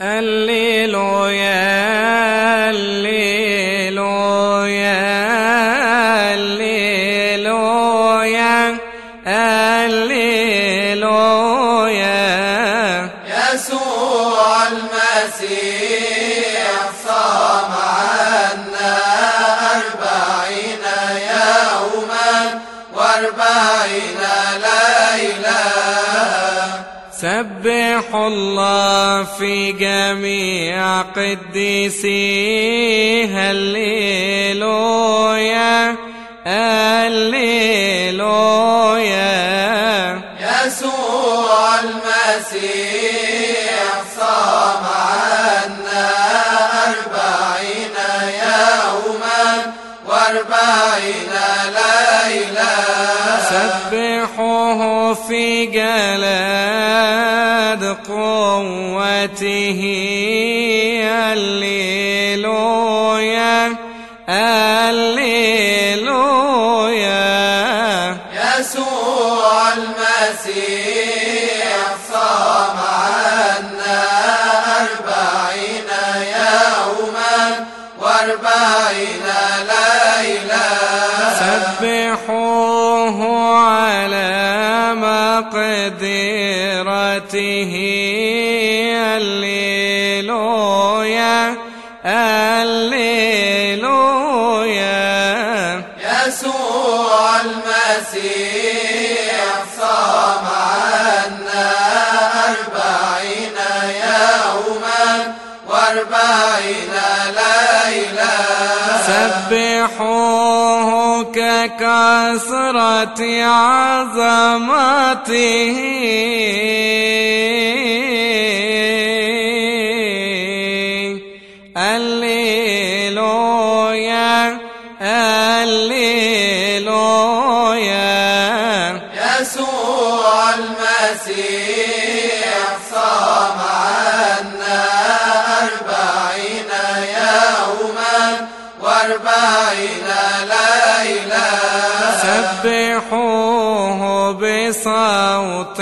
الليلويا الليلويا الليلويا الليلويا يسوع المسيح. سبحوا الله في جميع قديسيه هللويا هللويا. يسوع المسيح صام عنا أربعين يوما وأربعين ليلة. سبحوه في جلاد قوته الليلويا الليلويا يسوع المسيح صام عنا أربعين يوما وأربعين ليلة. سبحوه على مقدرته. المسيح صام عنا أربعين يوما سبحوه بصوت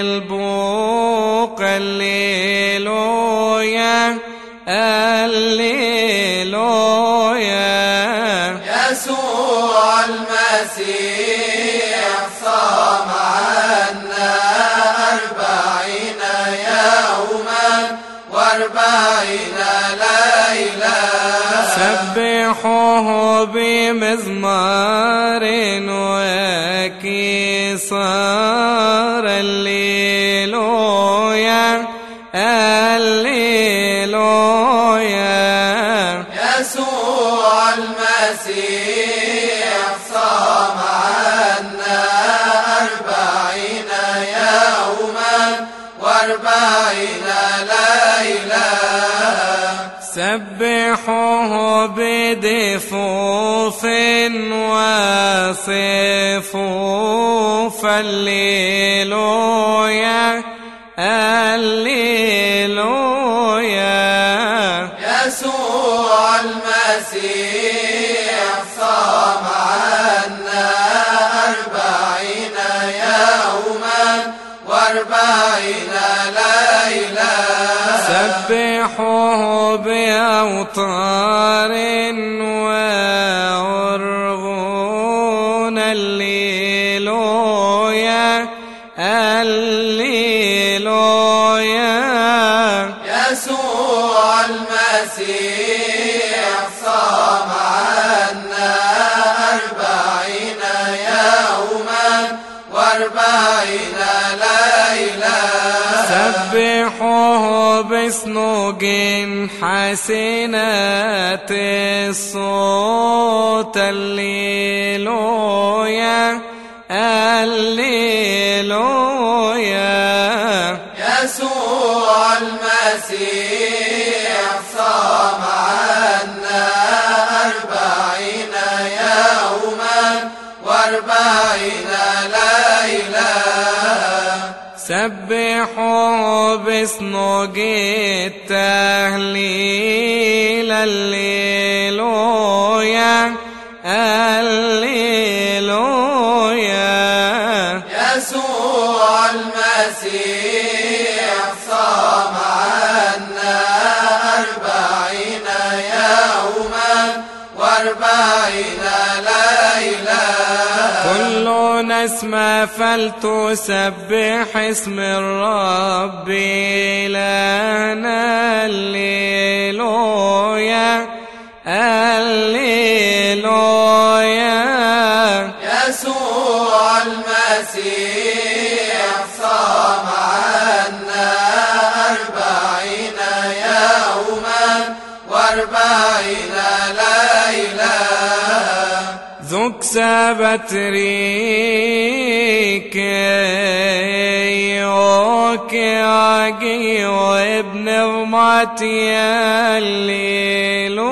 البوق الليلويا الليلويا. يسوع المسيح صام عنا أربعين يوما وأربعين ليلة. سبحوه بمزمار وكسار الليلويا الليلويا يسوع المسيح صام عنا أربعين يوما وأربعين ليلة سبحوه بدفوف وصفوف الليلويا الليلويا يسوع المسيح صام عنا أربعين يوما وأربعين سبحوه بأوطار وأرغون الليلويا الليلويا يسوع المسيح. سبحوه بسنوج حسنات الصوت الليلويا الليلويا. يسوع المسيح. سبحوا بسنوج التهليل الليلويا نسمة فلتسبح اسم الرب لنا الليلويا ذوك سبت ريك يوكي عقي وابن غماتي الليلويا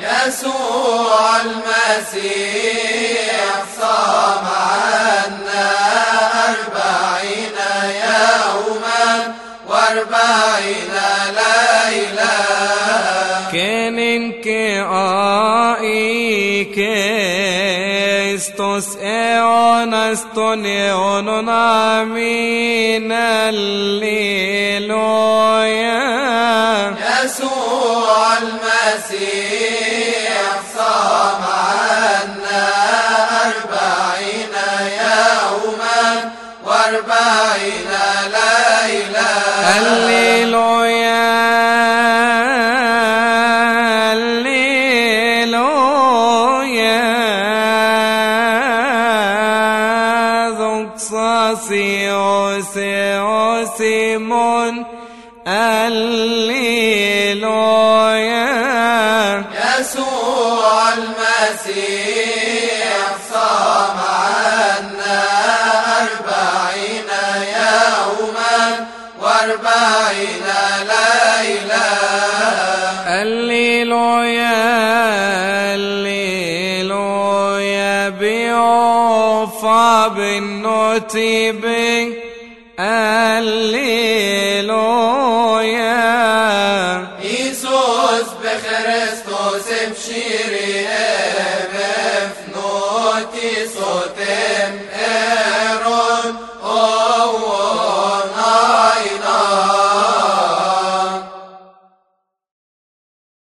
يسوع المسيح استون ايون امين الليلويا يسوع المسيح صام عنا أربعين يوما وأربعين ليلة الليلويا اوسيمون الليلويا يسوع المسيح صام عنا أربعين يوما وأربعين bin noti bin Eloya Isus bekhrestos em shirin.